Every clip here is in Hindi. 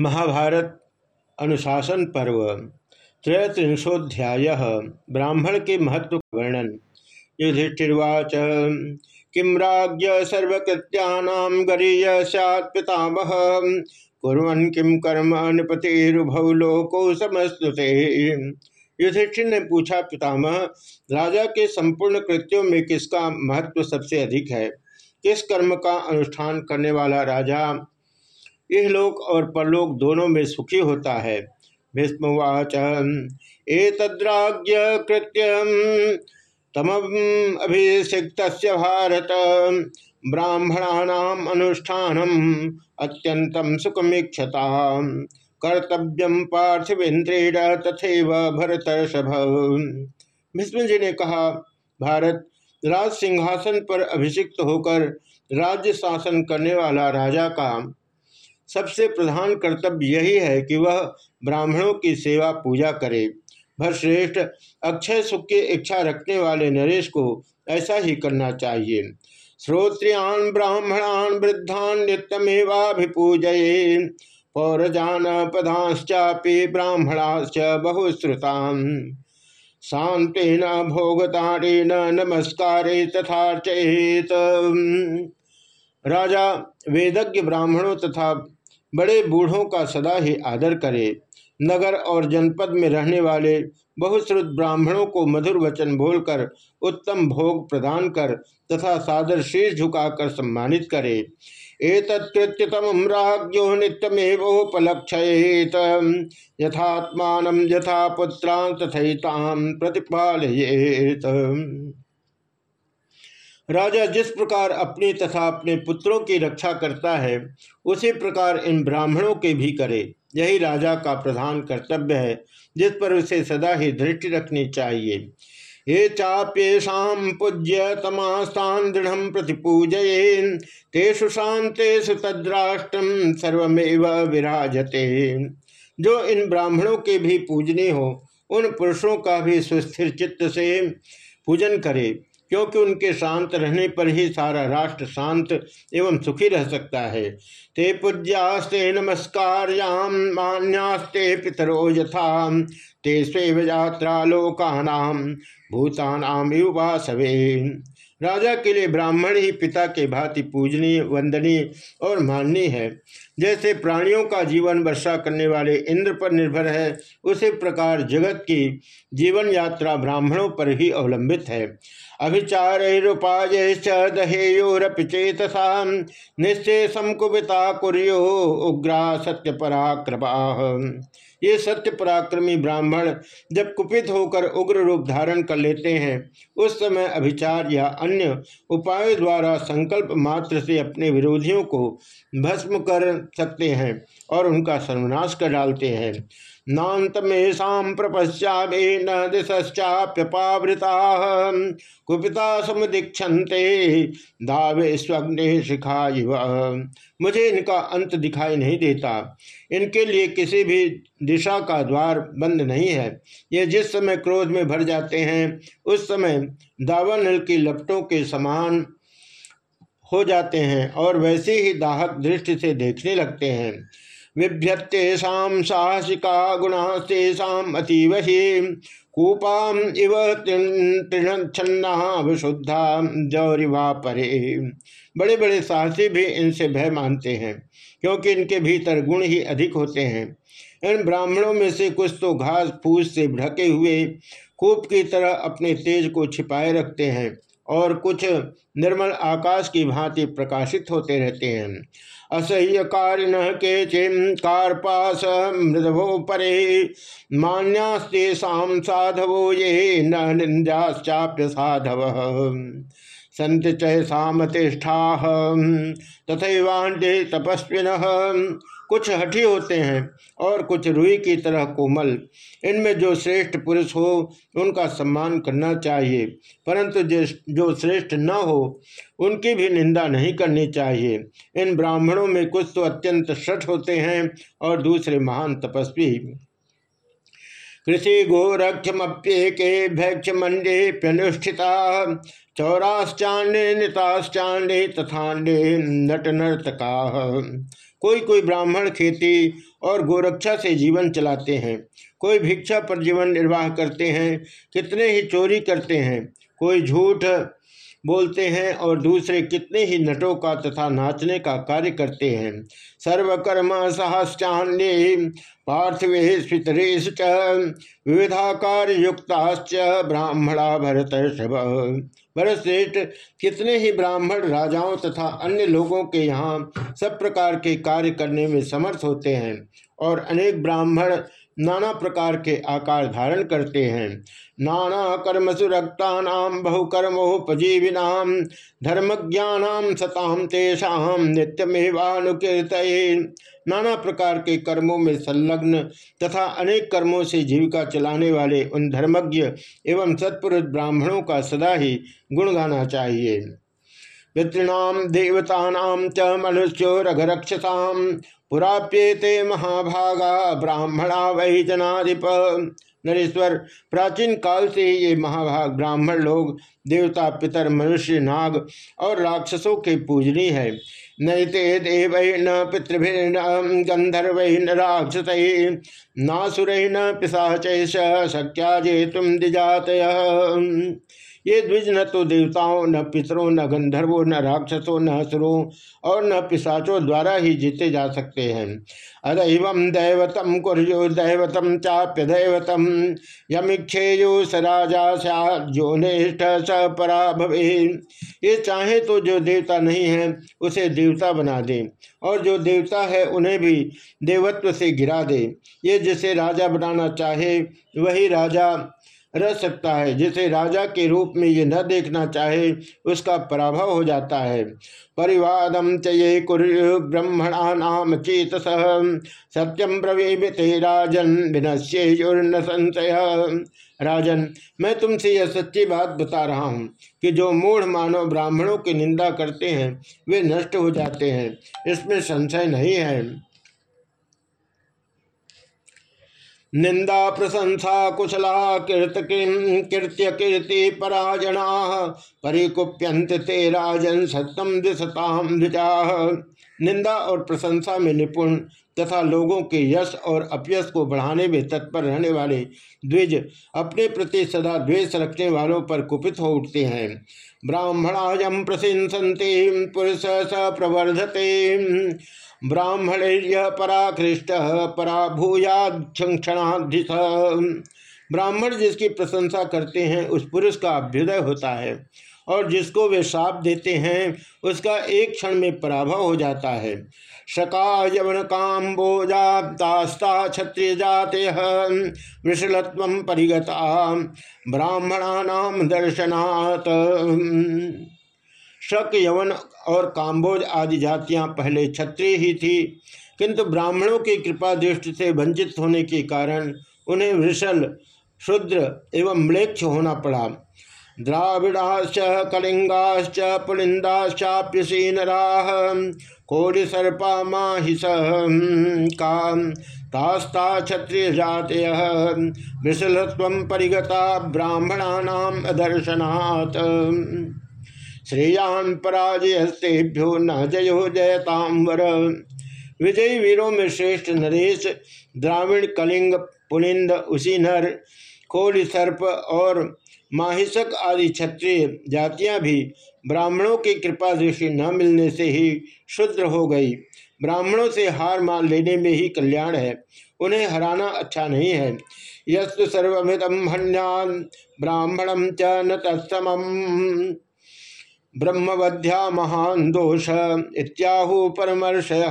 महाभारत अनुशासन पर्व त्रयत्रिंशोध्याय ब्राह्मण के महत्व वर्णन। युधिष्ठिर्वाच किम राज्य सर्वकृत्यानाम गरीय सैत् पितामह? कुरन किम कर्म नृपतिरुभौ लोको समस्तुते? युधिष्ठिर ने पूछा, पितामह, राजा के संपूर्ण कृत्यों में किसका महत्व सबसे अधिक है? किस कर्म का अनुष्ठान करने वाला राजा इहलोक और परलोक दोनों में सुखी होता है। भीष्मवाच, एतद्राज्य कृत्यम तम अभिषिक्त भारत। ब्राह्मणानाम अनुष्ठानम अत्यंतम सुखमीक्षता कर्तव्यम पार्थिवेन्द्रेण तथैव भरतर्षभ। भीष्म जी ने कहा, भारत राज सिंहासन पर अभिषिक्त होकर राज्य शासन करने वाला राजा का सबसे प्रधान कर्तव्य यही है कि वह ब्राह्मणों की सेवा, पूजा करे। भरश्रेष्ठ अक्षय सुख की इच्छा रखने वाले नरेश को ऐसा ही करना चाहिए। श्रोत्रियान, ब्राह्मणान, वृद्धान नित्यमेवाभिपूजये। पौरजान पदाश्चापि ब्राह्मणाश्च बहुश्रुतान। शांतेन भोगताड़ेन नमस्कारे तथार्चयेत। राजा, वेदज्ञ ब्राह्मणों तथा बड़े बूढ़ों का सदा ही आदर करे। नगर और जनपद में रहने वाले बहुश्रुत ब्राह्मणों को मधुर वचन बोलकर, उत्तम भोग प्रदान कर तथा सादर शीर्ष झुकाकर सम्मानित करे। एतत्कृत्यतम राज्यो नित्यमेवोपलक्षयेत। यथात्मान यथा पुत्रां तथैताम प्रतिपालयेत। राजा जिस प्रकार अपनी तथा अपने पुत्रों की रक्षा करता है, उसी प्रकार इन ब्राह्मणों के भी करे। यही राजा का प्रधान कर्तव्य है, जिस पर उसे सदा ही दृष्टि रखनी चाहिए। ये चाप्येषा पूज्य तमास्तान दृढ़ प्रतिपूजये तेषु शांतेषु तद्राष्ट्रम सर्वमेव विराजते। जो इन ब्राह्मणों के भी पूजनीय हो, उन पुरुषों का भी सुस्थिर चित्त से पूजन करे। क्योंकि उनके शांत रहने पर ही सारा राष्ट्र शांत एवं सुखी रह सकता है। ते पूज्यास्ते नमस्कार्याम मान्यास्ते पितरो यथा। ते स्वेव यात्रा लोकानाम भूतानाम युवासवे राजा के लिए ब्राह्मण ही पिता के भांति पूजनीय, वंदनीय और माननीय है। जैसे प्राणियों का जीवन वर्षा करने वाले इंद्र पर निर्भर है, उसी प्रकार जगत की जीवन यात्रा ब्राह्मणों पर ही अवलंबित है। अभिचारूपाय दहेयोरपि चेतसा निश्चय संकुबिता कुर्यो उग्रा सत्य पराक्रपा ये सत्य पराक्रमी ब्राह्मण जब कुपित होकर उग्र रूप धारण कर लेते हैं, उस समय अभिचार या अन्य उपायों द्वारा संकल्प मात्र से अपने विरोधियों को भस्म कर सकते हैं और उनका सर्वनाश कर डालते हैं। नातमेशा प्रपश्चा न दिशाप्यपावृता कुपिता समुदीक्षते दावे स्वग्ने शिखा मुझे इनका अंत दिखाई नहीं देता। इनके लिए किसी भी दिशा का द्वार बंद नहीं है। ये जिस समय क्रोध में भर जाते हैं, उस समय दावानल की लपटों के समान हो जाते हैं और वैसे ही दाहक दृष्टि से देखने लगते हैं। बिभ्यतेषा साहसिका गुणास्तेषाम अतीव ही कूपाम इव तृणच्छन्ना विशुद्धा जौरिवा परे। बड़े बड़े साहसी भी इनसे भय मानते हैं, क्योंकि इनके भीतर गुण ही अधिक होते हैं। इन ब्राह्मणों में से कुछ तो घास फूस से ढके हुए कूप की तरह अपने तेज को छिपाए रखते हैं। और कुछ निर्मल आकाश की भांति प्रकाशित होते रहते हैं। असह्य कारिण के चिम कार्पास मृदभो परे। मान्यास्तेषा साधवो ये न निंदाश्चाप्य साधव। संत चैसामतिष्ठा तथैवाण्डे तपस्विन। कुछ हठी होते हैं और कुछ रुई की तरह कोमल। इनमें जो श्रेष्ठ पुरुष हो, उनका सम्मान करना चाहिए। परंतु जो श्रेष्ठ न हो, उनकी भी निंदा नहीं करनी चाहिए। इन ब्राह्मणों में कुछ तो अत्यंत शठ होते हैं और दूसरे महान तपस्वी। कृषि गोरक्षमप्येके भैक्ष मंडे प्यनुष्ठिता चौराश्चाण्डे नृताश्चाण्डे तथाण्डे नट नर्तका कोई कोई ब्राह्मण खेती और गोरक्षा से जीवन चलाते हैं, कोई भिक्षा पर जीवन निर्वाह करते हैं, कितने ही चोरी करते हैं, कोई झूठ बोलते हैं और दूसरे कितने ही नटों का तथा नाचने का कार्य करते हैं। सर्वकर्मा सहस्ान्य पार्थिवेश पितरेश च विविधाकार युक्ताश्च ब्राह्मणा भरत भरतश्रेष्ठ कितने ही ब्राह्मण राजाओं तथा अन्य लोगों के यहाँ सब प्रकार के कार्य करने में समर्थ होते हैं और अनेक ब्राह्मण नाना प्रकार के आकार धारण करते हैं। नाना कर्मसु रक्ता बहुकर्मोपजीविना धर्मज्ञानाम सताम तेषाम नित्यमेवानुकीर्त नाना प्रकार के कर्मों में संलग्न तथा अनेक कर्मों से जीविका चलाने वाले उन धर्मज्ञ एवं सत्पुरुष ब्राह्मणों का सदा ही गुण गाना चाहिए। पितृणाम देवता च मनुष्यो रघरक्षसाम पुराप्येते महाभागा, ब्राह्मणा वही जनाधिप। नरेश्वर, प्राचीन काल से ये महाभाग, ब्राह्मण लोग, देवता, पितर, मनुष्य, नाग और राक्षसों के पूजनी है। नैते देव न पितृभिर्न गंधर्व न राक्षस नासुर न पिशाच शक्या जे तुम दिजात ये द्विज न तो देवताओं, न पितरों, न गंधर्वों, न राक्षसों, न असुरों और न पिशाचों द्वारा ही जीते जा सकते हैं। अदैव दैवतम कुर्यो दैवतम चाप्य दैवतम यमिक्षेयो स राजा निष्ठ स परा भवे। ये चाहे तो जो देवता नहीं है, उसे देवता बना दे और जो देवता है, उन्हें भी देवत्व से गिरा दे। ये जिसे राजा बनाना चाहे, वही राजा रह सकता है। जिसे राजा के रूप में ये न देखना चाहे, उसका पराभव हो जाता है। परिवादम चये ब्रह्मणा नाम चेत सत्यम प्रवीते राजन विनश्युर्ण संशय। राजन, मैं तुमसे यह सच्ची बात बता रहा हूँ कि जो मूढ़ मानव ब्राह्मणों की निंदा करते हैं, वे नष्ट हो जाते हैं। इसमें संशय नहीं है। निंदा प्रशंसा कुशला कीर्त कीर्त्य कीर्ति पराजना परिकुप्यंत ते राजन सत्यम दिशताम द्विजा निंदा और प्रशंसा में निपुण तथा लोगों के यश और अपयश को बढ़ाने में तत्पर रहने वाले द्विज अपने प्रति सदा द्वेष रखने वालों पर कुपित हो उठते हैं। ब्राह्मणाजम प्रसिंसते पुरुष स प्रवर्धते। ब्राह्मण पराकृष्ट पराभूयाक्षणाधिस ब्राह्मण जिसकी प्रशंसा करते हैं, उस पुरुष का अभ्युदय होता है। और जिसको वे साप देते हैं, उसका एक क्षण में पराभव हो जाता है। शका यवन काम्बोजास्ता क्षत्रिय जाते वृषलत्व परिगता ब्राह्मणा दर्शनात्। शक, यवन और काम्बोज आदि जातियाँ पहले क्षत्रिय ही थी, किंतु ब्राह्मणों की कृपा दृष्टि से वंचित होने के कारण उन्हें वृषल शुद्र एवं म्लेक्ष होना पड़ा। द्राविड़ाश्च, कलिंगाश्च, पुलिंदाश्चाप्यसीनरा कोड़ि सर्पा माहिस का तास्ता क्षत्रिय जातय वृषलत्व परिगता ब्राह्मणानाम अदर्शनात्। श्रेयान पराजयस्तेभ्यो न जयो जयतांबर विजयी वीरों में श्रेष्ठ नरेश द्राविण कलिंग, पुलिंद, उसीनर कोल सर्प और माहिषक आदि क्षत्रिय जातियाँ भी ब्राह्मणों की कृपा दृष्टि न मिलने से ही शुद्र हो गई। ब्राह्मणों से हार मान लेने में ही कल्याण है, उन्हें हराना अच्छा नहीं है। यस्तु सर्विदम हन्यान ब्राह्मणम च न तत्सम ब्रह्मवध्या महान दोष, इत्याहु परमर्शय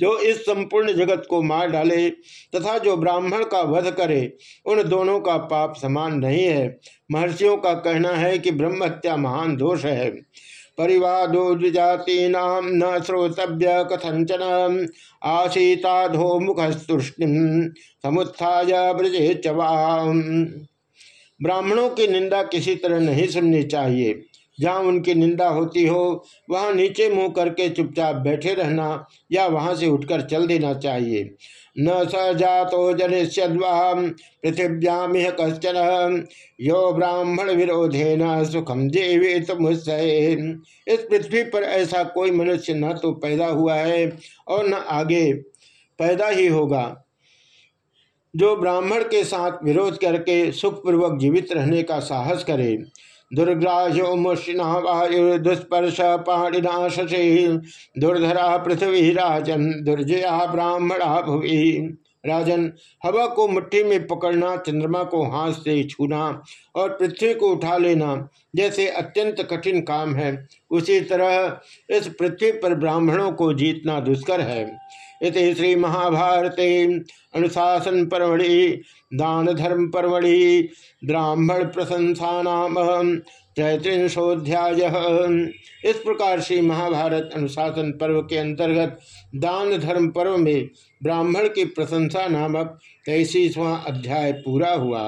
जो इस संपूर्ण जगत को मार डाले तथा जो ब्राह्मण का वध करे, उन दोनों का पाप समान नहीं है। महर्षियों का कहना है कि ब्रह्म हत्या महान दोष है। परिवादो द्विजाती नाम न श्रोतव्य कथंचन आशीताधो मुखस्तुष्टि समुत्थाय ब्रजे चवा ब्राह्मणों की निंदा किसी तरह नहीं सुननी चाहिए। जहाँ उनकी निंदा होती हो, वहाँ नीचे मुँह करके चुपचाप बैठे रहना या वहाँ से उठकर चल देना चाहिए। न स जातो जनिष्यद्वा पृथिव्यामिह कश्चन, यो ब्राह्मण विरोधे न सुखम जीवित मुस्से इस पृथ्वी पर ऐसा कोई मनुष्य न तो पैदा हुआ है और न आगे पैदा ही होगा। जो ब्राह्मण के साथ विरोध करके सुखपूर्वक जीवित रहने का साहस करे दुर्ग्राह्यो मुष्णा वायु, दुष्पर्श पाणिना शशि दुर्धरा पृथ्वी राजन, दुर्जया ब्राह्मणा भुवि। राजन, हवा को मुट्ठी में पकड़ना, चंद्रमा को हाथ से छूना और पृथ्वी को उठा लेना, जैसे अत्यंत कठिन काम है। उसी तरह इस पृथ्वी पर ब्राह्मणों को जीतना दुष्कर है। इति श्री महाभारते अनुशासन परमढ़ि दान धर्म परमढ़ि ब्राह्मण प्रशंसा नाम चैत्रिशोध्याय इस प्रकार श्री महाभारत अनुशासन पर्व के अंतर्गत दान धर्म पर्व में ब्राह्मण की प्रशंसा नामक तैतीसवां अध्याय पूरा हुआ।